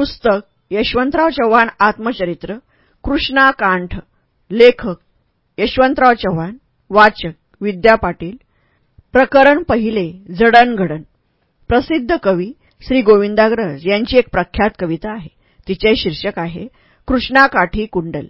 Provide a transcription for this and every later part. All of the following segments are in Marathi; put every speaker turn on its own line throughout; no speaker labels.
पुस्तक यशवंतराव चव्हाण आत्मचरित्र कृष्णा कांठ लेखक यशवंतराव चव्हाण वाचक विद्या पाटील प्रकरण पहिले जडणघडण. प्रसिद्ध कवी श्री गोविंदाग्रज यांची एक प्रख्यात कविता आहे. तिचे शीर्षक आहे कृष्णाकाठी कुंडल.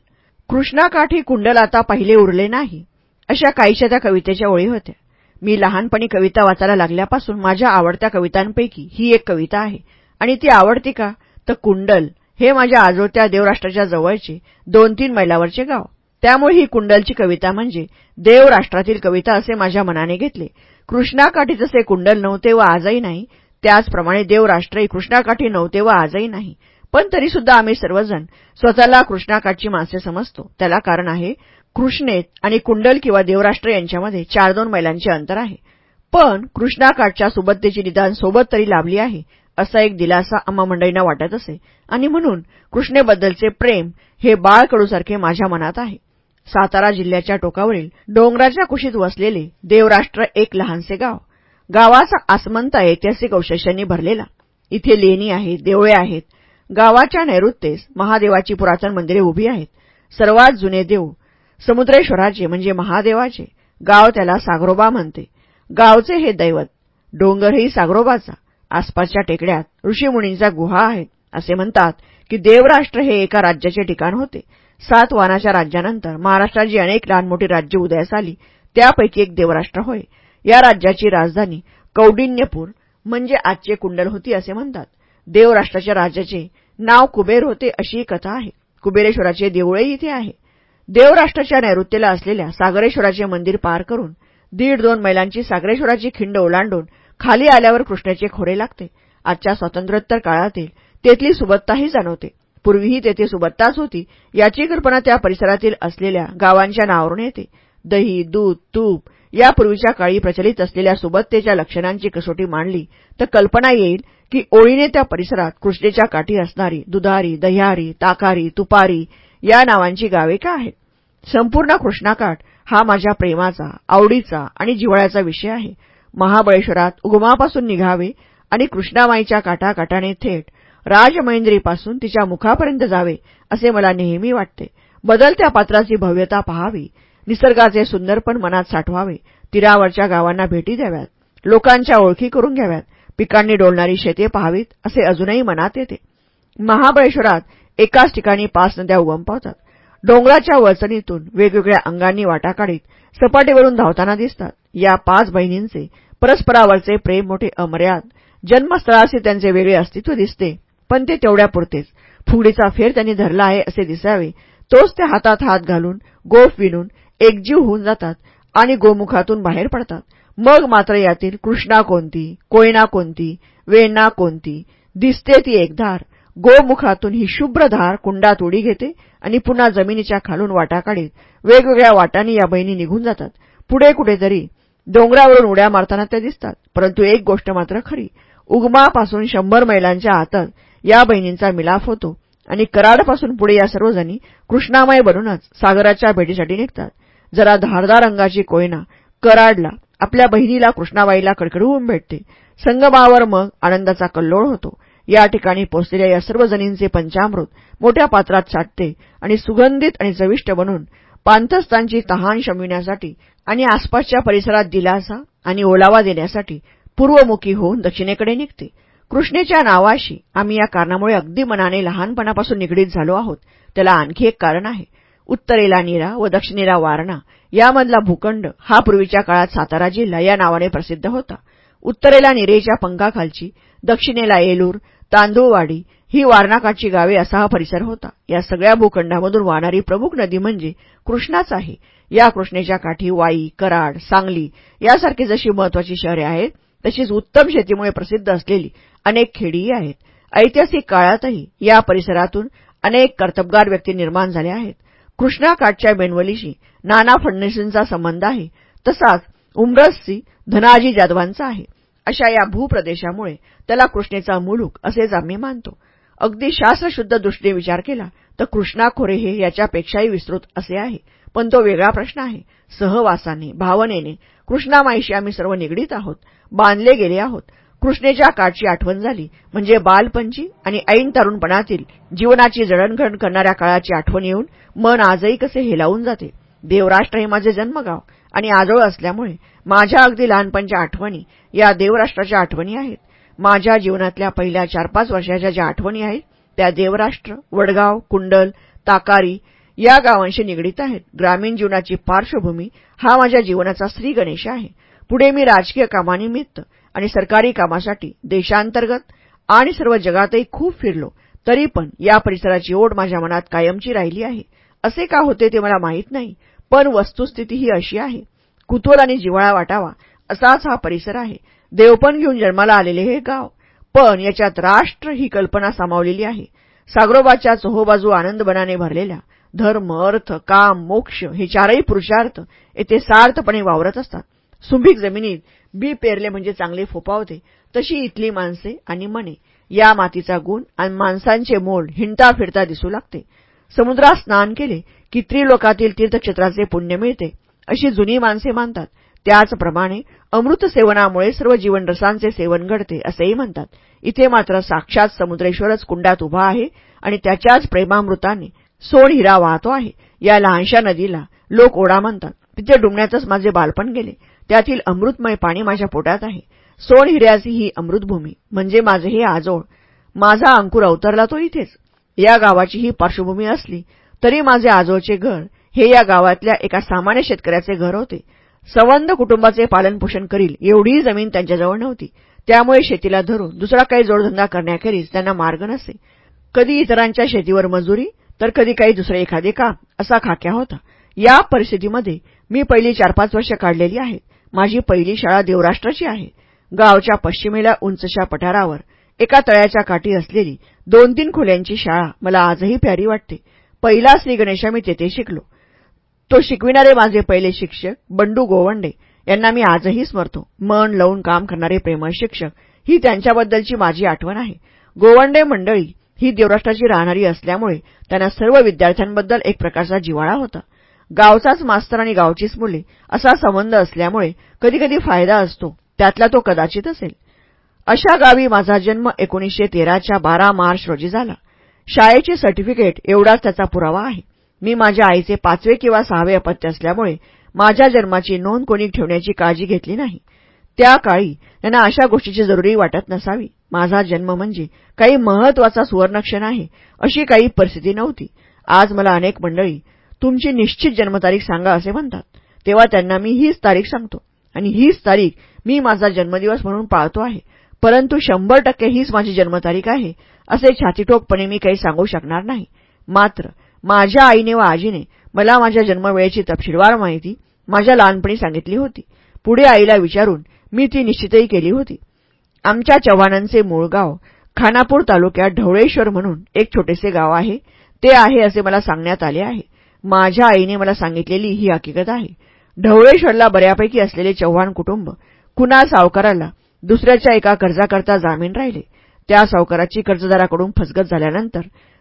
कृष्णाकाठी कुंडल आता पहिले उरले नाही अशा काहीशा त्या कवितेच्या ओळी होत्या. मी लहानपणी कविता वाचायला लागल्यापासून माझ्या आवडत्या कवितांपैकी ही एक कविता आहे आणि ती आवडती का? तर कुंडल हे माझ्या आजोत्या देवराष्ट्राच्या जवळचे दोन तीन मैलावरचे गाव. त्यामुळे ही कुंडलची कविता म्हणजे देवराष्ट्रातील कविता असे माझ्या मनाने घेतले. कृष्णाकाठी जसे कुंडल नव्हते व आजही नाही. त्याचप्रमाणे देवराष्ट्रही कृष्णाकाठी नव्हते व आजही नाही. पण तरीसुद्धा आम्ही सर्वजण स्वतःला कृष्णाकाठची माणसे समजतो. त्याला कारण आहे कृष्णेत आणि कुंडल किंवा देवराष्ट्र यांच्यामध्ये चार दोन मैलांचे अंतर आहे. पण कृष्णाकाठच्या सुबत्तेची निदान सोबत तरी लाभली आहे. असा एक दिलासा आम्हा मंडळींना वाटत असे. आणि म्हणून कृष्णेबद्दलचे प्रेम हे बाळकडूसारखे माझ्या मनात आहे. सातारा जिल्ह्याच्या टोकावरील डोंगराच्या कुशीत वसलेले देवराष्ट्र एक लहानसे गाव. गावाचा आसमंत ऐतिहासिक अवशेषांनी भरलेला. इथे लेणी आहेत देवळे आहेत. गावाच्या नैऋत्येस महादेवाची पुरातन मंदिरे उभी आहेत. सर्वात जुने देव समुद्रेश्वराचे म्हणजे महादेवाचे. गाव त्याला सागरोबा म्हणते. गावचे हे दैवत डोंगरही सागरोबाचा. आसपासच्या टेकड्यात ऋषीमुनींचा गुहा आहे असे म्हणतात की देवराष्ट्र हे एका राज्याचे ठिकाण होते. सात वानाच्या राज्यानंतर महाराष्ट्राची अनेक लहान मोठी राज्य उदयास आली त्यापैकी एक देवराष्ट्र होय. या राज्याची राजधानी कौडिन्यपूर म्हणजे आजचे कुंडल होती असे म्हणतात. देवराष्ट्राच्या राज्याचे नाव कुबेर होते अशी कथा आहे. कुबेरेश्वराचे देऊळही इथे आहे. देवराष्ट्राच्या नैऋत्येला असलेल्या सागरेश्वराचे मंदिर पार करून दीड दोन मैलांची सागरेश्वराची खिंड ओलांडून खाली आल्यावर कृष्णाचे खोरे लागते. आजच्या स्वातंत्र्योत्तर काळातील तेथली सुबत्ताही जाणवते. पूर्वीही तेथे सुबत्ताच होती याची कल्पना त्या परिसरातील असलेल्या गावांच्या नावावरून येते. दही दूध तूप यापूर्वीच्या काळी प्रचलित असलेल्या सुबत्तेच्या लक्षणांची कसोटी मांडली तर कल्पना येईल की ओळीने त्या परिसरात कृष्णेच्या काठी असणारी दुधारी दह्यारी ताकारी तुपारी या नावांची गावे का आहेत? संपूर्ण कृष्णाकाठ हा माझ्या प्रेमाचा आवडीचा आणि जिव्हाळ्याचा विषय आहे. महाबळेश्वरात उगमापासून निघावे आणि कृष्णामाईच्या काठाकाठाने थेट राजमहेंद्रीपासून तिच्या मुखापर्यंत जावे असे मला नेहमी वाटते. बदलत्या पात्राची भव्यता पहावी निसर्गाचे सुंदरपण मनात साठवावे तीरावरच्या गावांना भेटी द्याव्यात लोकांच्या ओळखी करून घ्याव्यात पिकांनी डोलणारी शेते पहावीत असे अजूनही मनात येते. महाबळेश्वरात एकाच ठिकाणी पाच नद्या उगम पावतात. डोंगराच्या वचनीतून वेगवेगळ्या अंगांनी वाटा काढीत सपाटीवरून धावताना दिसतात. या पाच बहिणींचे परस्परावरचे प्रेम मोठे अमर्याद. जन्मस्थळाचे त्यांचे वेगळे अस्तित्व दिसते पण ते तेवढ्यापुरतेच फुगडीचा फेर त्यांनी धरला आहे असे दिसावे. तोच ते हातात हात घालून गोफ विणून एकजीव होऊन जातात आणि गोमुखातून बाहेर पडतात. मग मात्र यातील कृष्णा कोणती कोयना कोणती वेण्णा कोणती दिसते ती एकधार गोमुखातून ही शुभ्र धार कुंडात उडी घेते आणि पुन्हा जमिनीच्या खालून वाटा काढीत वेगवेगळ्या वाटांनी या बहिणी निघून जातात. पुढे कुठेतरी डोंगरावरून उड्या मारताना त्या दिसतात. परंतु एक गोष्ट मात्र खरी. उगमापासून शंभर मैलांच्या आतच या बहिणींचा मिलाफ होतो आणि कराडपासून पुढे या सर्वजणी कृष्णामय बनूनच सागराच्या भेटीसाठी निघतात. जरा धारदार रंगाची कोयना कराडला आपल्या बहिणीला कृष्णाबाईला कडकडवून भेटते. संगमावर मग आनंदाचा कल्लोळ होतो. या ठिकाणी पोचलेल्या या सर्व जणींचे पंचामृत मोठ्या पात्रात साठते आणि सुगंधित आणि चविष्ट बनून पांथस्थांची तहान शमविण्यासाठी आणि आसपासच्या परिसरात दिलासा आणि ओलावा देण्यासाठी पूर्वमुखी होऊन दक्षिणेकडे निघते. कृष्णेच्या नावाशी आम्ही या कारणामुळे अगदी मनाने लहानपणापासून निगडीत झालो आहोत. त्याला आणखी एक कारण आहे. उत्तरेला नीरा व दक्षिणेला वारणा यामधला भूखंड हा पूर्वीच्या काळात सातारा जिल्हा या नावाने प्रसिद्ध होता. उत्तरेला निरेच्या पंखाखालची दक्षिणेला येलूर तांदूळवाडी ही वारणाकाठची गावे असा हा परिसर होता. या सगळ्या भूखंडामधून वाहणारी प्रमुख नदी म्हणजे कृष्णाच आहे. या कृष्णेच्या काठी वाई कराड सांगली यासारखी जशी महत्वाची शहरे आहेत तशीच उत्तम शेतीमुळे प्रसिद्ध असलेली अनेक खेडीही आहेत. ऐतिहासिक काळातही या परिसरातून अनेक कर्तबगार व्यक्ती निर्माण झाल्या आहेत. कृष्णाकाठच्या बेनवलीशी नाना फडणवीसांचा संबंध आहे तसाच उमरससी धनाजी जाधवांचा आहे. अशा या भूप्रदेशामुळे त्याला कृष्णेचा मुलूक असेच आम्ही मानतो. अगदी शास्त्रशुद्ध दृष्टीने विचार केला तर कृष्णा खोरे हे याच्यापेक्षाही विस्तृत असे आहे. पण तो वेगळा प्रश्न आहे. सहवासाने भावनेने कृष्णामाईशी आम्ही सर्व निगडीत आहोत. बांधले गेले आहोत. कृष्णेच्या काळची आठवण झाली. म्हणजे बालपणची आणि ऐन तरुणपणातील जीवनाची जडणघडण करणाऱ्या काळाची आठवण येऊन मन आजही कसे हेलावून जाते. देवराष्ट्र हे माझे जन्मगाव आणि आजोळ असल्यामुळे माझ्या अगदी लहानपणच्या आठवणी या देवराष्ट्राच्या आठवणी आहेत. माझ्या जीवनातल्या पहिल्या चार पाच वर्षाच्या ज्या आठवणी आहेत त्या देवराष्ट्र वडगाव कुंडल ताकारी या गावांशी निगडीत आहेत. ग्रामीण जीवनाची पार्श्वभूमी हा माझ्या जीवनाचा श्री गणेश आहे. पुढे मी राजकीय कामानिमित्त आणि सरकारी कामासाठी देशांतर्गत आणि सर्व जगातही खूप फिरलो तरी पण या परिसराची ओढ माझ्या मनात कायमची राहिली आहे. असे का होते ते मला माहीत नाही पण वस्तुस्थिती ही अशी आहे. कुतूहल आणि जिव्हाळा वाटावा असाच हा परिसर आहे. देवपण घेऊन जन्माला आलेले हे गाव पण याच्यात राष्ट्र ही कल्पना सामावलेली आहे. सागरोबाच्या चोहोबाजू आनंदबनाने भरलेल्या धर्म अर्थ काम मोक्ष हे चारही पुरुषार्थ येथे सार्थपणे वावरत असतात. सुंभीक जमिनीत बी पेरले म्हणजे चांगले फोपावते. तशी इथली माणसे आणि मने या मातीचा गुण आणि माणसांचे मोल हिंडता फिरता दिसू लागते. समुद्रात स्नान केले की त्रिलोकातील तीर्थक्षेत्राचे पुण्य मिळते अशी जुनी माणसे मानतात. त्याचप्रमाणे अमृत सेवनामुळे सर्व जीवनरसांचे सेवन घडते असेही म्हणतात. इथे मात्र साक्षात समुद्रेश्वरच कुंडात उभा आहे आणि त्याच्याच प्रेमामृताने सोन हिरा वाहतो आहे. या लहानशा नदीला लोक ओढा म्हणतात. तिथे डुंबण्यातच माझे बालपण गेले. त्यातील अमृतमय पाणी माझ्या पोटात आहे. सोन हिऱ्याची ही अमृतभूमी म्हणजे माझे हे आजोळ. माझा अंकुर अवतरला तो इथेच. या गावाची ही पार्श्वभूमी असली तरी माझे आजोळचे घर हे या गावातल्या एका सामान्य शेतकऱ्याचे घर होते. संबंध कुटुंबाचे पालनपोषण करील एवढीही जमीन त्यांच्याजवळ नव्हती. त्यामुळे शेतीला धरून दुसरा काही जोडधंदा करण्याखेरीज त्यांना मार्ग नसे. कधी इतरांच्या शेतीवर मजुरी तर कधी काही दुसरे एखादे काम असा खाक्या होता. या परिस्थितीमध्ये मी पहिली चार पाच वर्ष काढलेली आहेत. माझी पहिली शाळा देवराष्ट्राची आहे. गावच्या पश्चिमेला उंचशा पठारावर एका तळ्याच्या काठी असलेली दोन तीन खोल्यांची शाळा मला आजही प्यारी वाटते. पहिला श्री गणेशा मी तेथे शिकलो. तो शिकविणारे माझे पहिले शिक्षक बंडू गोवंडे यांना मी आजही स्मरतो. मन लावून काम करणारे प्रेमळ शिक्षक ही त्यांच्याबद्दलची माझी आठवण आहे. गोवंडे मंडळी ही देवराष्ट्राची राहणारी असल्यामुळे त्यांना सर्व विद्यार्थ्यांबद्दल एक प्रकारचा जिवाळा होता. गावचाच मास्तर आणि गावचीच मुले असा संबंध असल्यामुळे कधीकधी फायदा असतो त्यातला तो कदाचित असेल. अशा गावी माझा जन्म एकोणीसशे तेराच्या बारा मार्च रोजी झाला. शाळेचे सर्टिफिकेट एवढाच त्याचा पुरावा आहे. मी माझ्या आईचे पाचवे किंवा सहावे अपत्य असल्यामुळे माझ्या जन्माची नोंद कोणी ठेवण्याची काळजी घेतली नाही. त्या काळी त्यांना अशा गोष्टीची जरुरी वाटत नसावी. माझा जन्म म्हणजे काही महत्त्वाचा सुवर्णक्षण आहे अशी काही परिस्थिती नव्हती. आज मला अनेक मंडळी तुमची निश्चित जन्मतारीख सांगा असे म्हणतात. तेव्हा त्यांना मी हीच तारीख सांगतो आणि हीच तारीख मी माझा जन्मदिवस म्हणून पाळतो आहे. परंतु शंभर टक्के हीच माझी जन्मतारीख आहे असे छातीठोकपणे मी काही सांगू शकणार नाही. मात्र माझ्या आईने व आजीने मला माझ्या जन्मवेळेची तपशीलवार माहिती माझ्या लहानपणी सांगितली होती. पुढे आईला विचारून मी ती निश्चितही केली होती. आमच्या चव्हाणांचे मूळ गाव खानापूर तालुक्यात ढवळेश्वर म्हणून एक छोटेसे गाव आहे. ते आहे असे मला सांगण्यात आले आहे. माझ्या आईने मला सांगितलेली ही हकीकत आहे. ढवळेश्वरला बऱ्यापैकी असलेले चव्हाण कुटुंब कुणा सावकाराला दुसऱ्याच्या एका कर्जाकरता जामीन राहिले. त्या सावकाराची कर्जदाराकडून फसगत झाल्यानंतर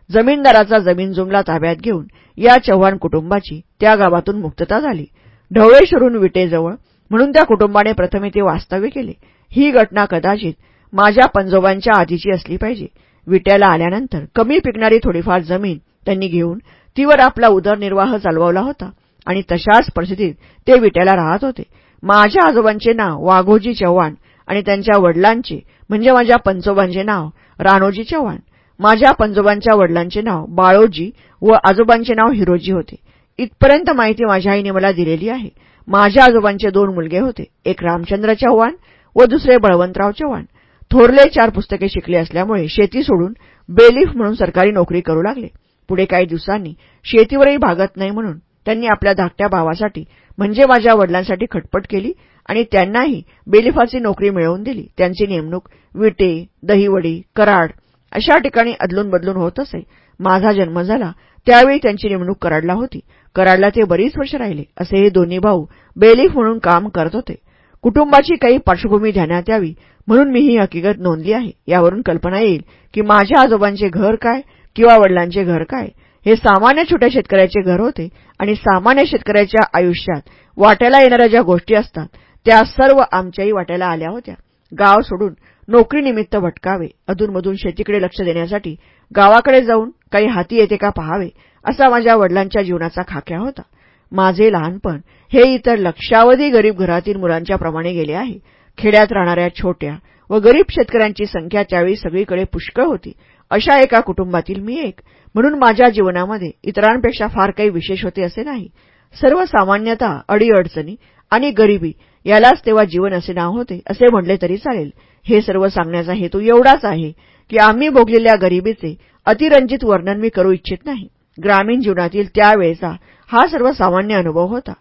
जमीनदाराचा जमीन जुमला ताब्यात घेऊन या चव्हाण कुटुंबाची त्या गावातून मुक्तता झाली. ढवळेश्वरून विटेजवळ म्हणून त्या कुटुंबाने प्रथम ते वास्तव्य केले. ही घटना कदाचित माझ्या पंजोबांच्या आधीची असली पाहिजे. विट्याला आल्यानंतर कमी पिकणारी थोडीफार जमीन त्यांनी घेऊन तीवर आपला उदरनिर्वाह चालवला होता आणि तशाच परिस्थितीत ते विट्याला राहत होते. माझ्या आजोबांचे नाव वाघोजी चव्हाण आणि त्यांच्या वडिलांचे म्हणजे माझ्या पंचोबांचे नाव राणोजी चव्हाण. माझ्या पंजोबांच्या वडिलांचे नाव बाळोजी व आजोबांचे नाव हिरोजी होते. इथपर्यंत माहिती माझ्या आईने मला दिलेली आहे. माझ्या आजोबांचे दोन मुलगे होते एक रामचंद्र चव्हाण व दुसरे बळवंतराव चव्हाण. थोरले चार पुस्तके शिकले असल्यामुळे शेती सोडून बेलीफ म्हणून सरकारी नोकरी करू लागले. पुढे काही दिवसांनी शेतीवरही भागत नाही म्हणून त्यांनी आपल्या धाकट्या भावासाठी म्हणजे माझ्या वडिलांसाठी खटपट केली आणि त्यांनाही बेलिफाची नोकरी मिळवून दिली. त्यांची नेमणूक विटे दहीवडी कराड अशा ठिकाणी अदलून बदलून होत असे. माझा जन्म झाला त्यावेळी त्यांची नेमणूक कराडला होती. कराडला ते बरीच वर्ष राहिले असे हे दोन्ही भाऊ बेलीफ म्हणून काम करत होते. कुटुंबाची काही पार्श्वभूमी ध्यानात यावी. म्हणून मी ही हकीकत नोंदली आहे. यावरून कल्पना येईल की माझ्या आजोबांचे घर काय किंवा वडिलांचे घर काय? हे सामान्य छोट्या शेतकऱ्याचे घर होते आणि सामान्य शेतकऱ्याच्या आयुष्यात वाट्याला येणाऱ्या ज्या गोष्टी असतात त्या सर्व आमच्याही वाट्याला आल्या होत्या. गाव सोडून नोकरीनिमित्त भटकावे अधूनमधून शेतीकडे लक्ष देण्यासाठी गावाकडे जाऊन काही हाती येते का पहावे असा माझ्या वडिलांच्या जीवनाचा खाक्या होता. माझे लहानपण हे इतर लक्षावधी गरीब घरातील मुलांच्या प्रमाणे गेले आहे. खेड्यात राहणाऱ्या छोट्या व गरीब शेतकऱ्यांची संख्या त्यावेळी सगळीकडे पुष्कळ होती. अशा एका कुटुंबातील मी एक. म्हणून माझ्या जीवनामध्ये इतरांपेक्षा फार काही विशेष होते असे नाही. सर्वसामान्यतः अडीअडचणी आणि गरिबी यालाच तेव्हा जीवन असे नाव होते असे म्हटले तरी चालेल. हे सर्व सांगण्याचा हेतू एवढाच आहे की आम्ही भोगलेल्या गरिबीचे अतिरंजित वर्णन मी करू इच्छित नाही. ग्रामीण जीवनातील त्यावेळचा हा सर्वसामान्य अनुभव होता.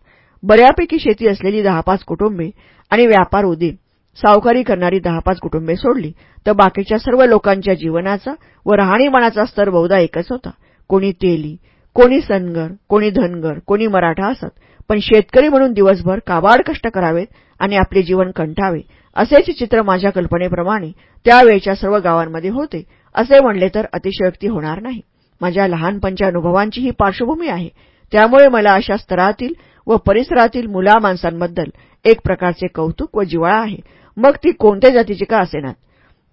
बऱ्यापैकी शेती असलेली दहा पाच कुटुंबे आणि व्यापार उदीन सावकारी करणारी दहा पाच कुटुंबे सोडली तर बाकीच्या सर्व लोकांच्या जीवनाचा व राहणीमानाचा स्तर बहुधा एकच होता. कोणी तेली कोणी सनगर कोणी धनगर कोणी मराठा असत पण शेतकरी म्हणून दिवसभर काबाड कष्ट करावेत आणि आपले जीवन कंठावे असेच चित्र माझ्या कल्पनेप्रमाणे त्यावेळच्या सर्व गावांमध्ये होते असे म्हणले तर अतिशयोक्ती होणार नाही. माझ्या लहानपणच्या अनुभवांची ही पार्श्वभूमी आहे. त्यामुळे मला अशा स्तरातील व परिसरातील मुला माणसांबद्दल एक प्रकारचे कौतुक व जिवाळा आहे. मग ती कोणत्या जातीची का असेनात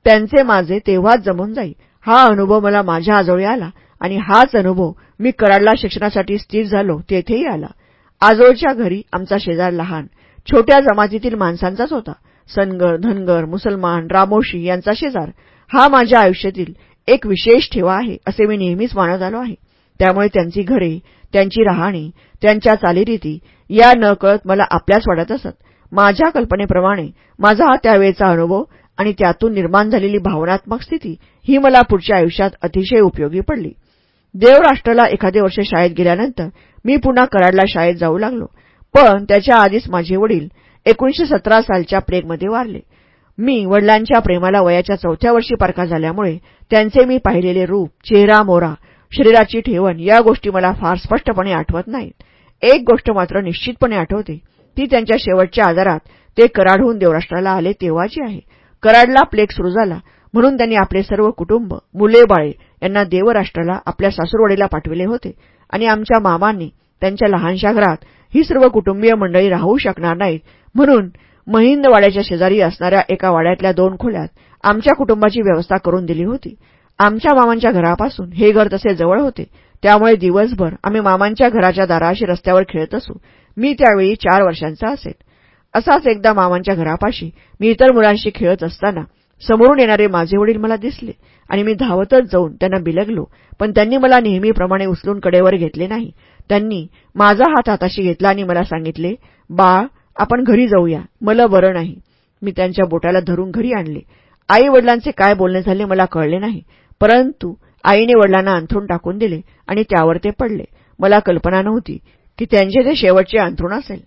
त्यांचे माझे तेव्हाच जमून जाई. हा अनुभव मला माझ्या आजोळी आला आणि हाच अनुभव मी कराडला शिक्षणासाठी स्थिर झालो तेथेही आला. आजोळच्या घरी आमचा शेजार लहान छोट्या जमातीतील माणसांचाच होता. सनगर धनगर मुसलमान रामोशी यांचा शेजार. हा माझ्या आयुष्यातील एक विशेष ठेवा आहे असे मी नेहमीच मानत आलो आहे. त्यामुळे त्यांची घरे त्यांची राहणी त्यांच्या चालीरीती या न कळत मला आपल्याच वाटत असत. माझ्या कल्पनेप्रमाणे माझा हा त्यावेळेचा अनुभव आणि त्यातून निर्माण झालेली भावनात्मक स्थिती ही मला पुढच्या आयुष्यात अतिशय उपयोगी पडली. देवराष्ट्राला एखादे वर्ष शाळेत गेल्यानंतर मी पुन्हा कराडला शाळेत जाऊ लागलो. पण त्याच्या आधीच माझे वडील एकोणीशे सतरा सालच्या प्लेगमध्ये वारले. मी वडिलांच्या प्रेमाला वयाच्या चौथ्या वर्षी पारखा झाल्यामुळे त्यांचे मी पाहिलेले रूप चेहरा मोरा शरीराची ठेवण या गोष्टी मला फार स्पष्टपणे आठवत नाहीत. एक गोष्ट मात्र निश्चितपणे आठवते ती त्यांच्या शेवटच्या आजारात ते कराडहून देवराष्ट्राला आले तेव्हाची आहे. कराडला प्लेग सुरू झाला म्हणून त्यांनी आपले सर्व कुटुंब मुले बाळे यांना देवराष्ट्राला आपल्या सासूरवाडीला पाठविले होते आणि आमच्या मामांनी त्यांच्या लहानशा घरात ही सर्व कुटुंबीय मंडळी राहू शकणार नाहीत म्हणून महिंद वाड्याच्या शेजारी असणाऱ्या एका वाड्यातल्या दोन खोल्यात आमच्या कुटुंबाची व्यवस्था करून दिली होती. आमच्या मामांच्या घरापासून हे घर तसे जवळ होते. त्यामुळे दिवसभर आम्ही मामांच्या घराच्या दाराशी रस्त्यावर खेळत असू. मी त्यावेळी चार वर्षांचा असेल. असाच एकदा मामांच्या घरापाशी मी इतर मुलांशी खेळत असताना समोरून येणारे माझे वडील मला दिसले आणि मी धावतच जाऊन त्यांना बिलगलो. पण त्यांनी मला नेहमीप्रमाणे उचलून कडेवर घेतले नाही. त्यांनी माझा हात हाताशी घेतला आणि मला सांगितले बाळ आपण घरी जाऊया. मला बरं नाही. मी त्यांच्या बोटाला धरून घरी आणले. आई वडिलांचे काय बोलणे झाले मला कळले नाही. परंतु आईने वडिलांना अंथरून टाकून दिले आणि त्यावर ते पडले. मला कल्पना नव्हती की त्यांचे ते शेवटचे अंथरूण असेल.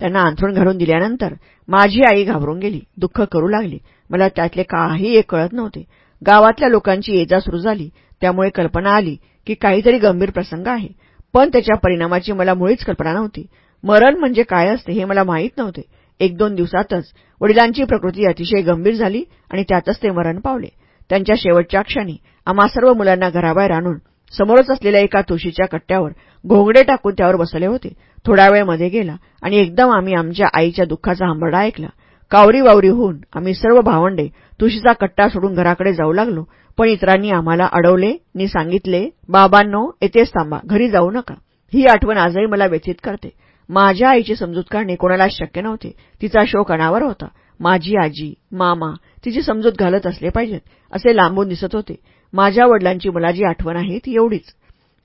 त्यांना अंथरूण घालून दिल्यानंतर माझी आई घाबरून गेली. दुःख करू लागली. मला त्यातले काही एक कळत नव्हते. गावातल्या लोकांची येजा सुरू झाली. त्यामुळे कल्पना आली की काहीतरी गंभीर प्रसंग आहे. पण त्याच्या परिणामाची मला मुळीच कल्पना नव्हती. मरण म्हणजे काय असते हे मला माहीत नव्हते. एक दोन दिवसातच वडिलांची प्रकृती अतिशय गंभीर झाली आणि त्यातच ते मरण पावले. त्यांच्या शेवटच्या क्षणी आम्हा सर्व मुलांना घराबाहेर आणून समोरच असलेल्या एका तुळशीच्या कट्ट्यावर घोंगडे टाकून त्यावर बसले होते. थोडा वेळमध्ये गेला आणि एकदम आम्ही आमच्या आईच्या दुःखाचा हंबरडा ऐकला. कावरी वावरी होऊन आम्ही सर्व भावंडे तुळशीचा कट्टा सोडून घराकडे जाऊ लागलो. पण इतरांनी आम्हाला अडवले नि सांगितले बाबांनो येथेच थांबा घरी जाऊ नका. ही आठवण आजही मला व्यथित करते. माझ्या आईची समजूत काढणे कोणालाच शक्य नव्हते. तिचा शोक अनावर होता. माझी आजी मामा तिची समजूत घालत असले पाहिजेत असे लांबून दिसत होते. माझ्या वडिलांची मला जी आठवण आहे ती एवढीच.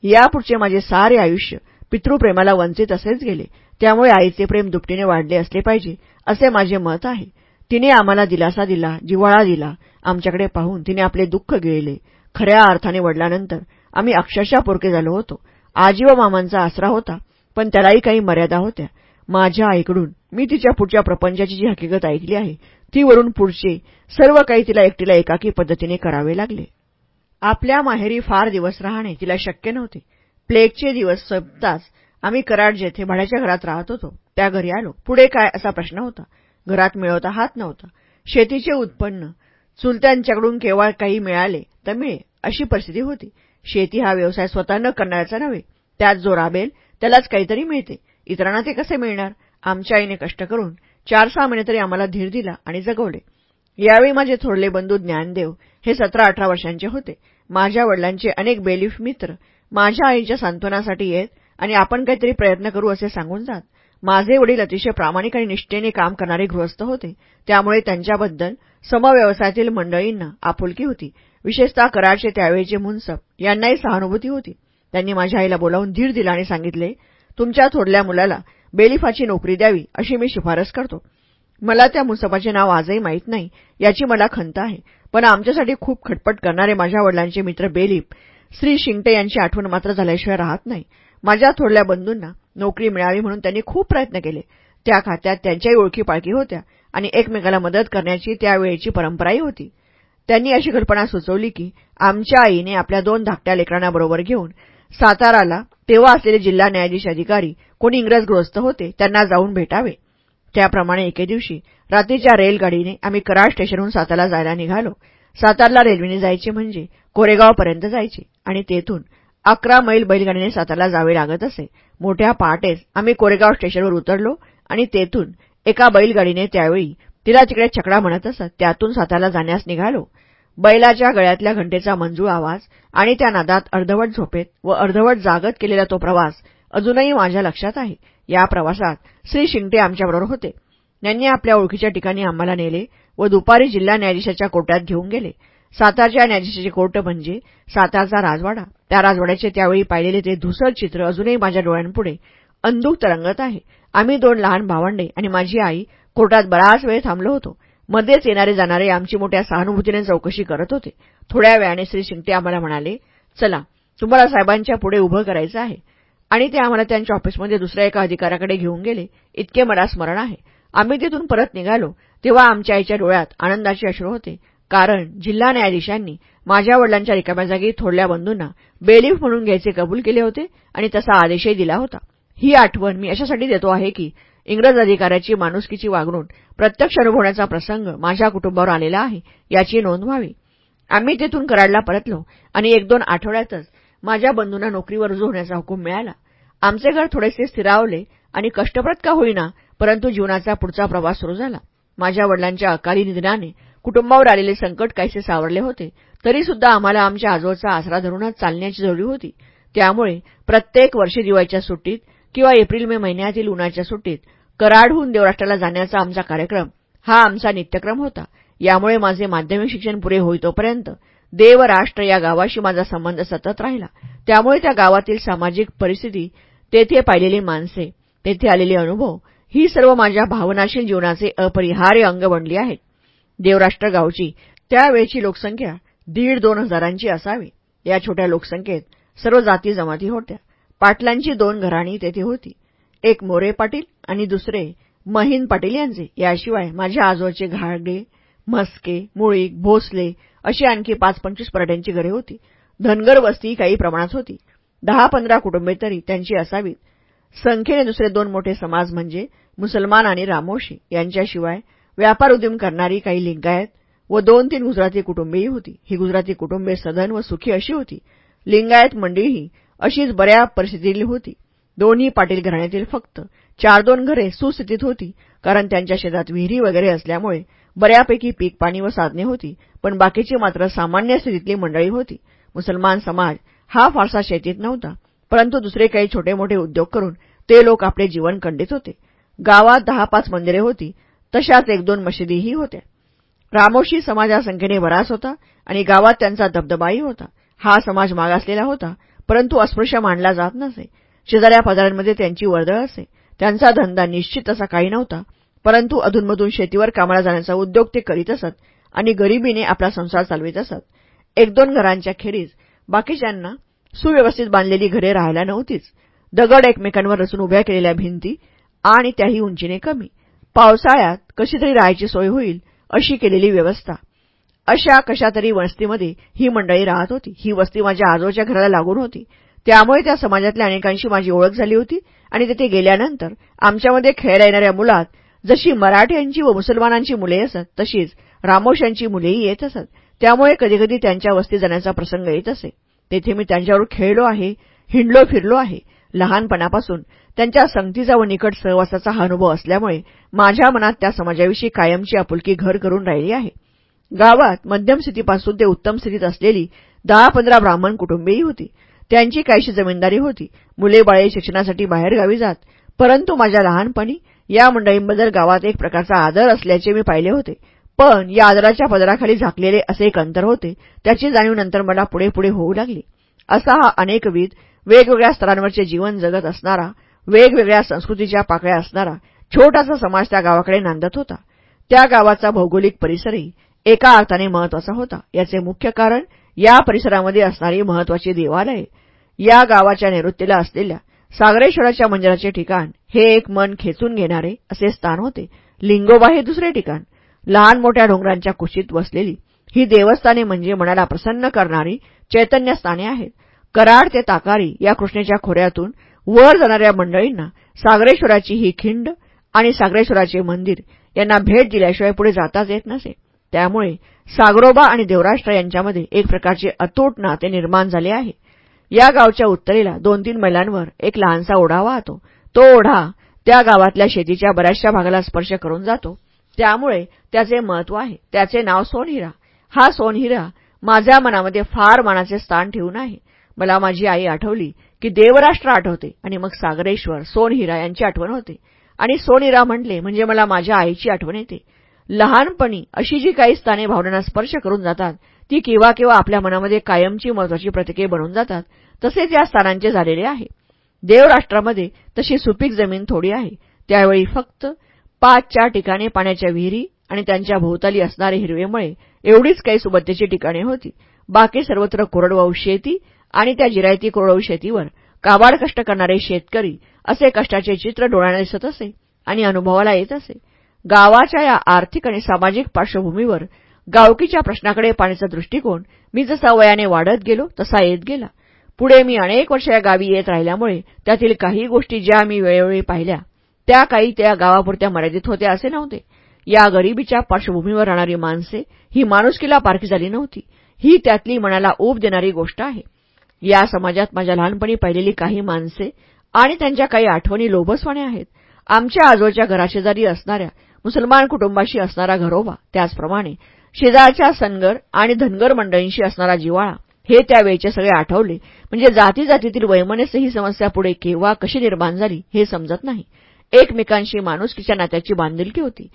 यापुढचे माझे सारे आयुष्य पितृप्रेमाला वंचित असेच गेले. त्यामुळे आईचे प्रेम दुपटीने वाढले असले पाहिजे असे माझे मत आहे. तिने आम्हाला दिलासा दिला जिव्हाळा दिला. आमच्याकडे पाहून तिने आपले दुःख गिळले. खऱ्या अर्थाने वडल्यानंतर आम्ही अक्षरशः पोरके झालो होतो. आजी व मामांचा आसरा होता. पण त्यालाही काही मर्यादा होत्या. माझ्या आईकडून मी तिच्या पुढच्या प्रपंचाची जी हकीकत ऐकली आहे ती वरून पुढचे सर्व काही तिला एकटीला एकाकी पद्धतीने करावे लागले. आपल्या माहेरी फार दिवस राहणे तिला शक्य नव्हते. प्लेगचे दिवस संपताच आम्ही कराड जेथे भाड्याच्या घरात राहत होतो त्या घरी आलो. पुढे काय असा प्रश्न होता? घरात मिळवता हात नव्हता. शेतीचे उत्पन्न चुलत्यांच्याकडून केवळ काही मिळाले तर मिळे अशी परिस्थिती होती. शेती हा व्यवसाय स्वतः न करण्याचा नव्हे त्यात जो राबेल त्यालाच काहीतरी मिळते. इतरांना ते कसे मिळणार? आमच्या आईने कष्ट करून चार सहा महिने तरी आम्हाला धीर दिला आणि जगवले. यावेळी माझे थोरले बंधू ज्ञानदेव हे सतरा अठरा वर्षांचे होते. माझ्या वडिलांचे अनेक बेलिफ मित्र माझ्या आईच्या सांत्वनासाठी येत आणि आपण काहीतरी प्रयत्न करू असे सांगून जात. माझे वडील अतिशय प्रामाणिक आणि निष्ठेने काम करणारे गृहस्थ होते. त्यामुळे त्यांच्याबद्दल समव्यवसायातील मंडळींना आपुलकी होती. विशेषतः कराडचे त्यावेळीचे मुन्सप यांनाही सहानुभूती होती. त्यांनी माझ्या आईला बोलावून धीर दिला आणि सांगितले तुमच्या थोडल्या मुलाला बेलिफाची नोकरी द्यावी अशी मी शिफारस करतो. मला त्या मुसफाचे नाव आजही माहीत नाही याची मला खंत आहे पण आमच्यासाठी खूप खटपट करणारे माझ्या वडिलांचे मित्र बेलीफ श्री शिंगटे यांची आठवण मात्र झाल्याशिवाय राहत नाही. माझ्या थोडल्या बंधूंना नोकरी मिळावी म्हणून त्यांनी खूप प्रयत्न केले. त्या खात्यात त्यांच्याही ओळखी पाळखी होत्या आणि एकमेकाला मदत करण्याची त्यावेळेची परंपराही होती. त्यांनी अशी कल्पना सुचवली की आमच्या आईने आपल्या दोन धाकट्या लेकरांना बरोबर घेऊन साताराला तेव्हा असलेले जिल्हा न्यायाधीश अधिकारी कोणी इंग्रज ग्रस्त होते त्यांना जाऊन भेटावे. त्याप्रमाणे एके दिवशी रात्रीच्या रेलगाडीने आम्ही कराड स्टेशनहून सातारला जायला निघालो. सातारला रेल्वेने जायचे म्हणजे कोरेगावपर्यंत जायचे आणि तेथून अकरा मैल बैलगाडीने सातारला जावे लागत असे. मोठ्या पहाटेच आम्ही कोरेगाव स्टेशनवर उतरलो आणि तेथून एका बैलगाडीने त्यावेळी तिला तिकडे छकडा म्हणत असत त्यातून सातारला जाण्यास निघालो. बैलाच्या गळ्यातल्या घंटेचा मंजूळ आवाज आणि त्या नादात अर्धवट झोपेत व अर्धवट जागत केलेला तो प्रवास अजूनही माझ्या लक्षात आहे. या प्रवासात श्री शिंगटे आमच्याबरोबर होते. त्यांनी आपल्या ओळखीच्या ठिकाणी आम्हाला नेले व दुपारी जिल्हा न्यायाधीशाच्या कोर्टात घेऊन गेले. सातारच्या न्यायाधीशाचे कोर्ट म्हणजे सातारचा राजवाडा. त्या राजवाड्याचे त्यावेळी पाहिलेले ते धुसर चित्र अजूनही माझ्या डोळ्यांपुढे अंदूक तरंगत आहे. आम्ही दोन लहान भावंडे आणि माझी आई कोर्टात बराच वेळ थांबलो होतो. मध्येच येणारे जाणारे आमची मोठ्या सहानुभूतीने चौकशी करत होते. थोड्या वेळाने श्री शिंगटे आम्हाला म्हणाले चला तुम्हाला साहेबांच्या पुढे उभं करायचं आहे. आणि ते आम्हाला त्यांच्या ऑफिसमध्ये दुसऱ्या एका अधिकाऱ्याकडे घेऊन गेले. इतके मला स्मरण आहे. आम्ही तिथून परत निघालो तेव्हा आमच्या आईच्या डोळ्यात आनंदाचे अश्रू होते. कारण जिल्हा न्यायाधीशांनी माझ्या वडिलांच्या रिकाम्या जागी थोडल्या बंधूंना बेलीफ म्हणून घ्यायचे कबूल केले होते आणि तसा आदेशही दिला होता. ही आठवण मी अशासाठी देतो आहे की इंग्रज अधिकाऱ्याची माणुसकीची वागणूक प्रत्यक्ष अनुभवण्याचा प्रसंग माझ्या कुटुंबावर आलेला आहे याची नोंद व्हावी. आम्ही तेथून कराडला परतलो आणि एक दोन आठवड्यातच माझ्या बंधूंना नोकरीवर रुजू होण्याचा हुकूम मिळाला. आमचे घर थोडेसे स्थिरावले आणि कष्टप्रद का होईना परंतु जीवनाचा पुढचा प्रवास सुरू झाला. माझ्या वडिलांच्या अकाली निधनाने कुटुंबावर आलेले संकट काहीसे सावरले होते तरीसुद्धा आम्हाला आमच्या आजोचा आसरा धरूनच चालण्याची जरुरी होती. त्यामुळे प्रत्येक वर्षी दिवाळीच्या सुट्टीत किंवा एप्रिल मे महिन्यातील उन्हाच्या सुट्टीत कराडहून देवराष्ट्राला जाण्याचा आमचा कार्यक्रम हा आमचा नित्यक्रम होता. यामुळे माझे माध्यमिक शिक्षण पुरे होईतोपर्यंत देवराष्ट्र या गावाशी माझा संबंध सतत राहिला. त्यामुळे त्या गावातील सामाजिक परिस्थिती तेथे पाहिलेली माणसे तेथे आलेले अनुभव ही सर्व माझ्या भावनाशील जीवनाचे अपरिहार्य अंग बनली आहेत. देवराष्ट्र गावची त्यावेळची लोकसंख्या दीड दोन हजारांची असावी. या छोट्या लोकसंख्येत सर्व जाती जमाती होत्या. पाटलांची दोन घराणी तेथे होती. एक मोरे पाटील आणि दुसरे महिन पाटील यांचे. याशिवाय माझ्या आजोचे घाडगे म्हस्के मुळीक भोसले अशी आणखी पाच पंचवीस परड्यांची घरे होती. धनगर वस्ती काही प्रमाणात होती. दहा पंधरा कुटुंबे तरी त्यांची असावीत. संख्येने दुसरे दोन मोठे समाज म्हणजे मुसलमान आणि रामोशी. यांच्याशिवाय व्यापार उद्यम करणारी काही लिंगायत व दोन तीन गुजराती कुटुंबेही होती. ही गुजराती कुटुंबे सधन व सुखी अशी होती. लिंगायत मंडळीही अशीच बऱ्या परिस्थितीतली होती. दोन्ही पाटील घराण्यातील फक्त. चार दोन घरे सुस्थितीत होती कारण त्यांच्या शेतात विहिरी वगैरे असल्यामुळे बऱ्यापैकी पीक पाणी व साधने होती पण बाकीची मात्र सामान्य स्थितीतली मंडळी होती. मुसलमान समाज हा फारसा शेतीत नव्हता परंतु दुसरे काही छोटे मोठे उद्योग करून ते लोक आपले जीवन खंडित होते. गावात दहा पाच मंदिरे होती तशाच एक दोन मशिदीही होत्या. रामोशी समाजासंख्येने संख्येने बराच होता आणि गावात त्यांचा दबदबाही होता. हा समाज मागासलेला होता परंतु अस्पृश्य मानला जात नसे. शेजाऱ्या पाजाऱ्यांमध्ये त्यांची वर्दळ असे. त्यांचा धंदा निश्चित असा काही नव्हता परंतु अधूनमधून शेतीवर कामाला जाण्याचा उद्योग ते करीत असत आणि गरिबीने आपला संसार चालवित असत. एक दोन घरांच्या खेरीज बाकीच्यांना सुव्यवस्थित बांधलेली घरे राहायला नव्हतीच. दगड एकमेकांवर रचून उभ्या केलेल्या भिंती आणि त्याही उंचीने कमी. पावसाळ्यात कशी तरी राहायची सोय होईल अशी केलेली व्यवस्था. अशा कशातरी वस्तीमध्ये ही मंडळी राहत होती. ही वस्ती माझ्या आजोच्या घराला लागून होती. त्यामुळे त्या समाजातल्या अनेकांशी माझी ओळख झाली होती आणि तिथे गेल्यानंतर आमच्यामध्ये खेळायला येणाऱ्या मुलात जशी मराठ्यांची व मुसलमानांची मुले असत तशीच रामोशांची मुलेही येत असत. त्यामुळे कधीकधी त्यांच्या वस्ती जाण्याचा प्रसंग येत असे. तेथे मी त्यांच्यावर खेळलो आहे हिंडलो फिरलो आहे. लहानपणापासून त्यांच्या संगतीचा व निकट सहवासाचा हा अनुभव असल्यामुळे माझ्या मनात त्या समाजाविषयी कायमची आपुलकी घर करून राहिली आहे. गावात मध्यम स्थितीपासून ते उत्तम स्थितीत असलेली दहा पंधरा ब्राह्मण कुटुंबेही होती. त्यांची काहीशी जमीनदारी होती. मुले बाळे शिक्षणासाठी बाहेरगावी जात. परंतु माझ्या लहानपणी या मंडळींबद्दल गावात एक प्रकारचा आदर असल्याचे मी पाहिले होते. पण या आदराच्या पदराखाली झाकलेले असे एक अंतर होते. त्याची जाणीव नंतर मला पुढे पुढे होऊ लागली. असा हा अनेकविध वेगवेगळ्या स्तरांवरचे जीवन जगत असणारा वेगवेगळ्या संस्कृतीच्या पाकळ्या असणारा छोटासा समाज त्या गावाकडे नांदत होता. त्या गावाचा भौगोलिक परिसरही एका अर्थाने महत्त्वाचा होता. याचे मुख्य कारण या परिसरामध्ये असणारी महत्वाची देवालये या गावाच्या नैऋत्येला असलेल्या सागरेश्वराच्या मंदिराचे ठिकाण हे एक मन खेचून घेणारे असे स्थान होते. लिंगोबा हे दुसरे ठिकाण. लहान मोठ्या डोंगरांच्या कुशीत बसलेली ही देवस्थाने म्हणजे मनाला प्रसन्न करणारी चैतन्यस्थाने आहेत. कराड ते ताकारी या कृष्णेच्या खोऱ्यातून वर जाणाऱ्या मंडळींना सागरेश्वराची ही खिंड आणि सागरेश्वराचे मंदिर यांना भेट दिल्याशिवाय पुढे जाताच येत नसे. त्यामुळे सागरोबा आणि देवराष्ट्र यांच्यामध्ये एक प्रकारचे अतूट नाते निर्माण झाले आहे. या गावच्या उत्तरेला दोन तीन मैलांवर एक लहानसा ओढा वाहतो तो ओढा त्या गावातल्या शेतीच्या बऱ्याचशा भागाला स्पर्श करून जातो. त्यामुळे त्याचे महत्त्व आहे. त्याचे नाव सोनहिरा. हा सोनहिरा माझ्या मनामध्ये फार मानाचे स्थान ठेवून आहे. मला माझी आई आठवली की देवराष्ट्र आठवते आणि मग सागरेश्वर सोनहिरा यांची आठवण होते. आणि सोनहिरा म्हटले म्हणजे मला माझ्या आईची आठवण येते. लहानपणी अशी जी काही स्थाने भावनांना स्पर्श करून जातात ती केव्हा केव्हा आपल्या मनामध्ये कायमची महत्वाची प्रतिके बनून जातात तसेच या स्थानांचे झालेले आहे. देवराष्ट्रामध्ये तशी सुपीक जमीन थोडी आहे. त्यावेळी फक्त पाच चार ठिकाणी पाण्याच्या विहिरी आणि त्यांच्या भोवताली असणारे हिरवेमुळे एवढीच काही सुबत्तेची ठिकाणे होती. बाकी सर्वत्र कोरडवाऊ शेती आणि त्या जिरायती कोरडवाऊ शेतीवर काबाड कष्ट करणारे शेतकरी असे कष्टाचे चित्र डोळ्याने दिसत असे आणि अनुभवाला येत असे. गावाच्या या आर्थिक आणि सामाजिक पार्श्वभूमीवर गावकीच्या प्रश्नाकडे पाहण्याचा दृष्टिकोन मी जसा वयाने वाढत गेलो तसा येत गेला. पुढे मी अनेक वर्ष या गावी येत राहिल्यामुळे त्यातील काही गोष्टी ज्या मी वेळोवेळी पाहिल्या त्या काही त्या गावापुरत्या मर्यादित होत्या असे नव्हते. या गरिबीच्या पार्श्वभूमीवर राहणारी माणसे ही माणुसकीला पारखी झाली नव्हती. ही त्यातली मनाला ऊब देणारी गोष्ट आहे. या समाजात माझ्या लहानपणी पाहिलेली काही माणसे आणि त्यांच्या काही आठवणी लोभसवाण्या आहेत. आमच्या आजोळच्या घराशेजारी असणाऱ्या मुसलमान कुटुंबाशी असणारा घरोबा त्याचप्रमाणे शेजारच्या सनगर आणि धनगर मंडळींशी असणारा जिवाळा हे त्यावेळचे सगळे आठवले. म्हणजे जाती जातीतील वैमनस्य ही समस्या पुढे केव्हा कशी निर्माण झाली हे समजत नाही. एकमेकांशी माणुसकीच्या नात्याची बांधिलकी होती.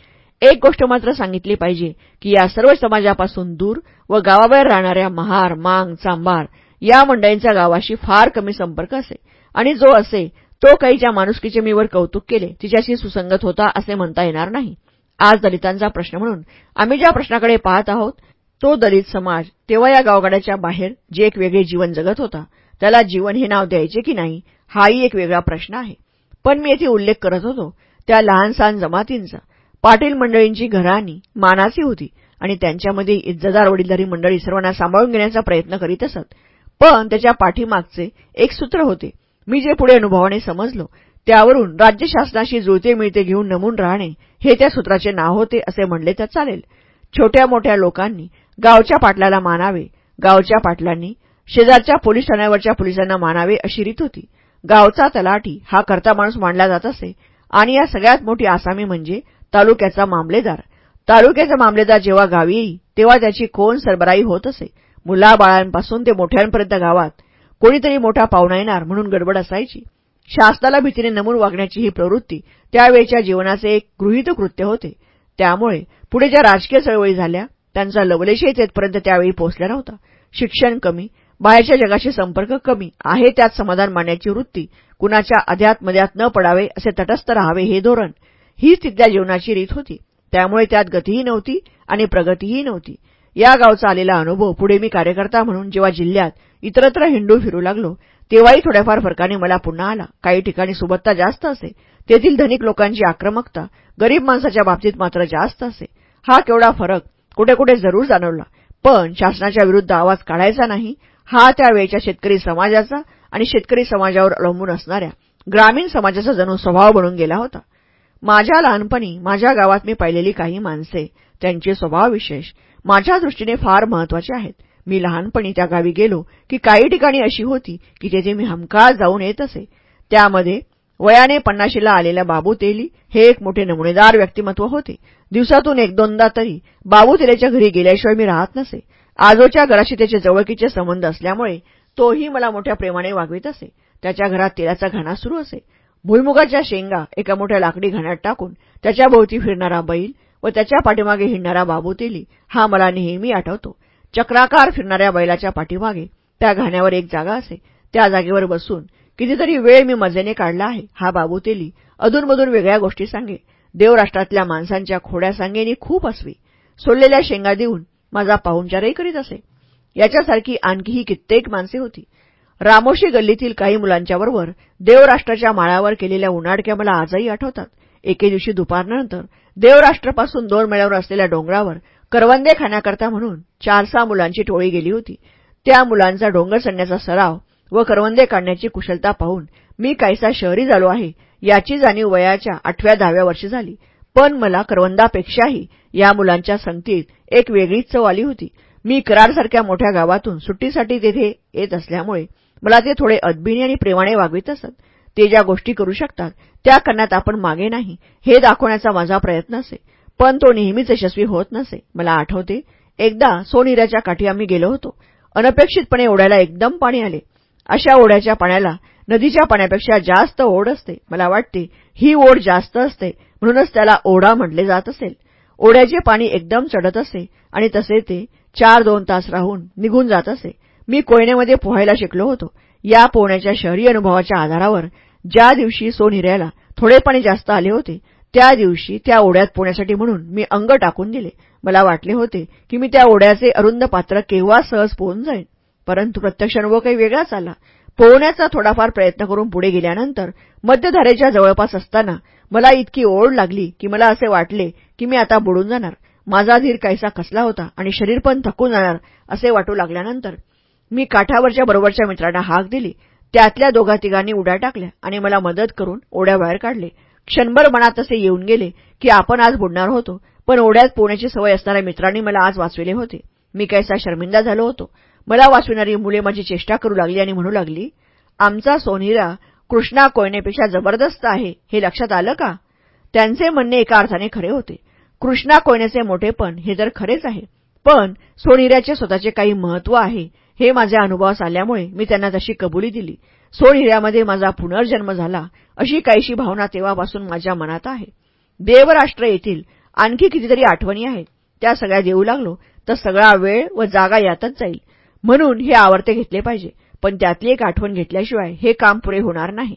एक गोष्ट मात्र सांगितली पाहिजे की या सर्व समाजापासून दूर व गावाबाहेर राहणाऱ्या महार मांग चांबार या मंडळींचा गावाशी फार कमी संपर्क असे. आणि जो असे तो काही ज्या माणुसकीचे मीवर कौतुक केले तिच्याशी सुसंगत होता असे म्हणता येणार नाही. आज दलितांचा प्रश्न म्हणून आम्ही ज्या प्रश्नाकडे पाहत आहोत तो दलित समाज तेव्हा या गावगाड्याच्या बाहेर जे एक वेगळे जीवन जगत होता त्याला जीवन हे नाव द्यायचे की नाही हाही एक वेगळा प्रश्न आहे. पण मी येथे उल्लेख करत होतो त्या लहानसहान जमातींचा पाटील मंडळींची घराणी मानाची होती आणि त्यांच्यामध्ये इज्जतदार वडीलधारी मंडळी सर्वांना सांभाळून घेण्याचा प्रयत्न करीत असत. पण त्याच्या पाठीमागचे एक सूत्र होते. मी जे पुढे अनुभवाने समजलो त्यावरून राज्य शासनाशी जुळते मिळते घेऊन नमून राहणे हे त्या सूत्राचे नाव होते असे म्हणले तर चालेल. छोट्या मोठ्या लोकांनी गावच्या पाटलाला मानावे गावच्या पाटलांनी शेजारच्या पोलीस ठाण्यावरच्या पोलिसांना मानावे अशी रीत होती. गावचा तलाठी हा करता माणूस मांडला जात असे आणि या सगळ्यात मोठी आसामी म्हणजे तालुक्याचा मामलेदार. तालुक्याचा मामलेदार जेव्हा गावी येई तेव्हा त्याची कोण सरबराई होत असे? मुलाबाळांपासून ते मोठ्यांपर्यंत गावात कोणीतरी मोठा पाहुणा येणार म्हणून गडबड असायची. शासनाला भीतीने नमून वागण्याची ही प्रवृत्ती त्यावेळच्या जीवनाचे एक गृहीत कृत्य होते. त्यामुळे पुढे ज्या राजकीय चळवळी झाल्या त्यांचा लवलेशही तेथपर्यंत त्यावेळी पोहोचला नव्हता. शिक्षण कमी बाहेरच्या जगाशी संपर्क कमी आहे त्यात समाधान मानण्याची वृत्ती कुणाच्या अध्यात मध्यात न पडावे असे तटस्थ राहावे हे धोरण हीच तिथल्या जीवनाची रीत होती. त्यामुळे त्यात गतीही नव्हती आणि प्रगतीही नव्हती. या गावचा आलेला अनुभव पुढे मी कार्यकर्ता म्हणून जेव्हा जिल्ह्यात इतरत्र हिंडू फिरू लागलो. तेव्हाही थोड्याफार फरकाने मला पुन्हा आला. काही ठिकाणी सुबत्ता जास्त असे. तेथील धनिक लोकांची आक्रमकता गरीब माणसाच्या बाबतीत मात्र जास्त असे. हा केवढा फरक कुठे कुठे जरूर जाणवला. पण शासनाच्या विरुद्ध आवाज काढायचा नाही. हा त्यावेळच्या शेतकरी समाजाचा आणि शेतकरी समाजावर अवलंबून असणाऱ्या ग्रामीण समाजाचा जणू स्वभाव बनून गेला होता. माझ्या लहानपणी माझ्या गावात मी पाहिलेली काही माणसे त्यांचे स्वभाव विशेष माझ्या दृष्टीने फार महत्त्वाचे आहेत. मी लहानपणी त्या गावी गेलो की काही ठिकाणी अशी होती की तेथे मी हमखास जाऊन येत असे. त्यामध्ये वयाने पन्नाशीला आलेल्या बाबू तेली हे एक मोठे नमुनेदार व्यक्तिमत्व होते. दिवसातून एक दोनदा तरी बाबू तेलेच्या घरी गेल्याशिवाय मी राहत नसे. आजोच्या घराशी त्याचे जवळकीचे संबंध असल्यामुळे तोही मला मोठ्या प्रेमाने वागवित असे. त्याच्या घरात तेलाचा घाणा सुरू असे. भुईमुगाच्या शेंगा एका मोठ्या लाकडी घाण्यात टाकून त्याच्याभोवती फिरणारा बैल व त्याच्या पाठीमागे हिंडणारा बाबू तेली हा मला नेहमी आठवतो. चक्राकार फिरणाऱ्या बैलाच्या पाठीमागे त्या घाण्यावर एक जागा असे. त्या जागेवर बसून कितीतरी वेळ मी मजेने काढला आहे हा बाबू तेली अधूनमधून वेगळ्या गोष्टी सांगे. देवराष्ट्रातल्या माणसांच्या खोड्या सांगेनी खूप असवी सोडलेल्या शेंगा देऊन माझा पाहुणचारही करीत असे. याच्यासारखी आणखीही कित्येक माणसे होती. रामोशी गल्लीतील काही मुलांच्याबरोबर देवराष्ट्राच्या माळावर केलेल्या उन्हाडक्या मला आजही आठवतात. एके दिवशी दुपारनंतर देवराष्ट्रापासून दोन मेळ्यावर असलेल्या डोंगरावर करवंदे खाण्याकरता म्हणून चार सहा मुलांची टोळी गेली होती. त्या मुलांचा डोंगर चढण्याचा सराव व करवंदे काढण्याची कुशलता पाहून मी काहीसा शहरी झालो आहे याची जाणीव वयाच्या आठव्या दहाव्या वर्षी झाली. पण मला करवंदापेक्षाही या मुलांच्या संगतीत एक वेगळीच चव आली होती. मी करारसारख्या मोठ्या गावातून सुट्टीसाठी तेथे येत असल्यामुळे मला ते थोडे अदबिनी आणि प्रेमाने वागवित असत. ते ज्या गोष्टी करू शकतात त्या करण्यात आपण मागे नाही. हे दाखवण्याचा माझा प्रयत्न असे. पण तो नेहमीच यशस्वी होत नसे. मला आठवते एकदा सोनिऱ्याच्या काठी आम्ही गेलो होतो. अनपेक्षितपणे ओढ्याला एकदम पाणी आले. अशा ओढ्याच्या पाण्याला नदीच्या पाण्यापेक्षा जास्त ओढ असते. मला वाटते ही ओढ जास्त असते म्हणूनच त्याला ओढा म्हटले जात असेल. ओढ्याचे पाणी एकदम चढत असे आणि तसे ते चार दोन तास राहून निघून जात असे. मी कोयनेमध्ये पोहायला शिकलो होतो. या पोहण्याच्या शहरी अनुभवाच्या आधारावर ज्या दिवशी सोनिऱ्याला थोडे पाणी जास्त आले होते त्या दिवशी त्या ओढ्यात पोहण्यासाठी म्हणून मी अंग टाकून दिले. मला वाटले होते की मी त्या ओढ्याचे अरुंद पात्र केव्हा सहज पोहून जाईन. परंतु प्रत्यक्ष अनुभव काही वेगळाच आला. पोहण्याचा थोडाफार प्रयत्न करून पुढे गेल्यानंतर मध्यधारेच्या जवळपास असताना मला इतकी ओढ लागली की मला असे वाटले की मी आता बुडून जाणार. माझा धीर काहीसा कसला होता आणि शरीर पण थकून जाणार असे वाटू लागल्यानंतर मी काठावरच्या बरोबरच्या मित्रांना हाक दिली. त्यातल्या दोघा तिघांनी उड्या टाकल्या आणि मला मदत करून ओढ्याबाहेर काढले. क्षणभर मनात असे येऊन गेले की आपण आज बुडणार होतो पण ओढ्यात पोहण्याची सवय असणाऱ्या मित्रांनी मला आज वाचविले होते. मी कैसा शर्मिंदा झालो होतो. मला वाचविणारी मुले माझी चेष्टा करू लागली आणि म्हणू लागली आमचा सोनिरा कृष्णा कोयनेपेक्षा जबरदस्त आहे हे लक्षात आलं का? त्यांचे म्हणणे एका अर्थाने खरे होते. कृष्णा कोयनेचे मोठेपण हे तर खरेच आहे पण सोनिऱ्याचे स्वतःचे काही महत्त्व आहे हे माझ्या अनुभवास आल्यामुळे मी त्यांना तशी कबुली दिली. सोनिऱ्यामध्ये माझा पुनर्जन्म झाला अशी काहीशी भावना तेव्हापासून माझ्या मनात आहे. देवराष्ट्र येथील आणखी कितीतरी आठवणी आहेत. त्या सगळ्या देऊ लागलो तर सगळा वेळ व जागा यातच जाईल. म्हणून हे आवर्ते घेतले पाहिजे पण त्यातली एक आठवण घेतल्याशिवाय हे काम पुरे होणार नाही.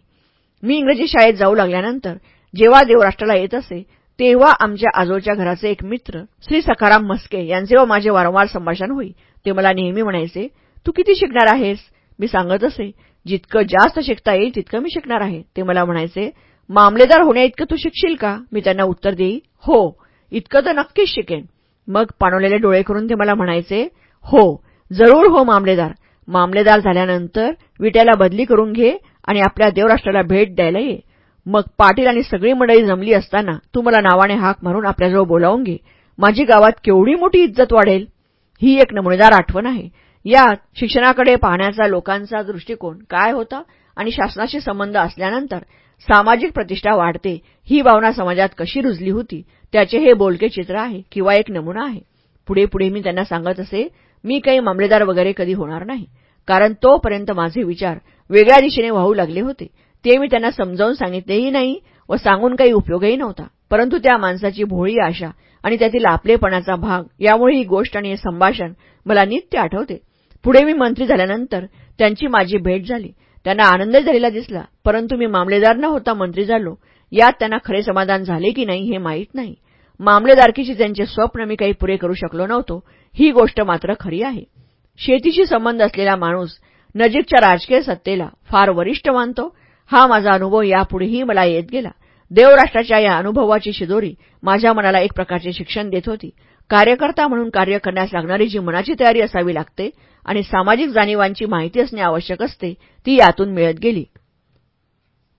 मी इंग्रजी शाळेत जाऊ लागल्यानंतर जेव्हा देवराष्ट्राला येत असे तेव्हा आमच्या आजोच्या घराचे एक मित्र श्री सखाराम मस्के यांचे व माझे वारंवार संभाषण होई. ते मला नेहमी म्हणायचे तू किती शिकणार आहेस? मी सांगत असे जितकं जास्त शिकता येईल तितकं मी शिकणार आहे. ते मला म्हणायचे मामलेदार होण्याइतकं तू शिकशील का? मी त्यांना उत्तर देई हो इतकं तर नक्कीच शिकेन. मग पाणवलेले डोळे करून ते मला म्हणायचे हो जरूर हो मामलेदार. मामलेदार झाल्यानंतर विट्याला बदली करून घे आणि आपल्या देवराष्ट्राला भेट द्यायला ये. मग पाटील आणि सगळी मंडळी जमली असताना तू मला नावाने हाक मारून आपल्याजवळ बोलावून घे. माझी गावात केवढी मोठी इज्जत वाढेल? ही एक नमुनेदार आठवण आहे. यात शिक्षणाकडे पाहण्याचा लोकांचा दृष्टिकोन काय होता आणि शासनाशी संबंध असल्यानंतर सामाजिक प्रतिष्ठा वाढते ही भावना समाजात कशी रुजली होती त्याचे हे बोलके चित्र आहे किंवा एक नमुना आहे. पुढे पुढे मी त्यांना सांगत असे मी काही मामलेदार वगैरे कधी होणार नाही. कारण तोपर्यंत माझे विचार वेगळ्या दिशेने वाहू लागले होते. ते मी त्यांना समजावून सांगितलेही नाही व सांगून काही उपयोगही नव्हता. परंतु त्या माणसाची भोळी आशा आणि त्यातील आपलेपणाचा भाग यामुळे ही गोष्ट आणि हे संभाषण मला नित्य आठवते. पुढे मी मंत्री झाल्यानंतर त्यांची माझी भेट झाली. त्यांना आनंद झालेला दिसला. परंतु मी मामलेदार न होता मंत्री झालो. यात त्यांना खरे समाधान झाले की नाही हे माहीत नाही. मामलेदारकीची त्यांचे स्वप्न मी काही पुरे करू शकलो नव्हतो. ही गोष्ट मात्र खरी आहे. शेतीशी संबंध असलेला माणूस नजीकच्या राजकीय सत्तेला फार वरिष्ठ मानतो. हा माझा अनुभव यापुढेही मला येत गेला. देवराष्ट्राच्या या अनुभवाची शिदोरी माझ्या मनाला एक प्रकारचे शिक्षण देत होती. कार्यकर्ता म्हणून कार्य करण्यास लागणारी जी मनाची तयारी असावी लागते आणि सामाजिक जाणीवांची माहिती असणे आवश्यक असते ती यातून मिळत गेली.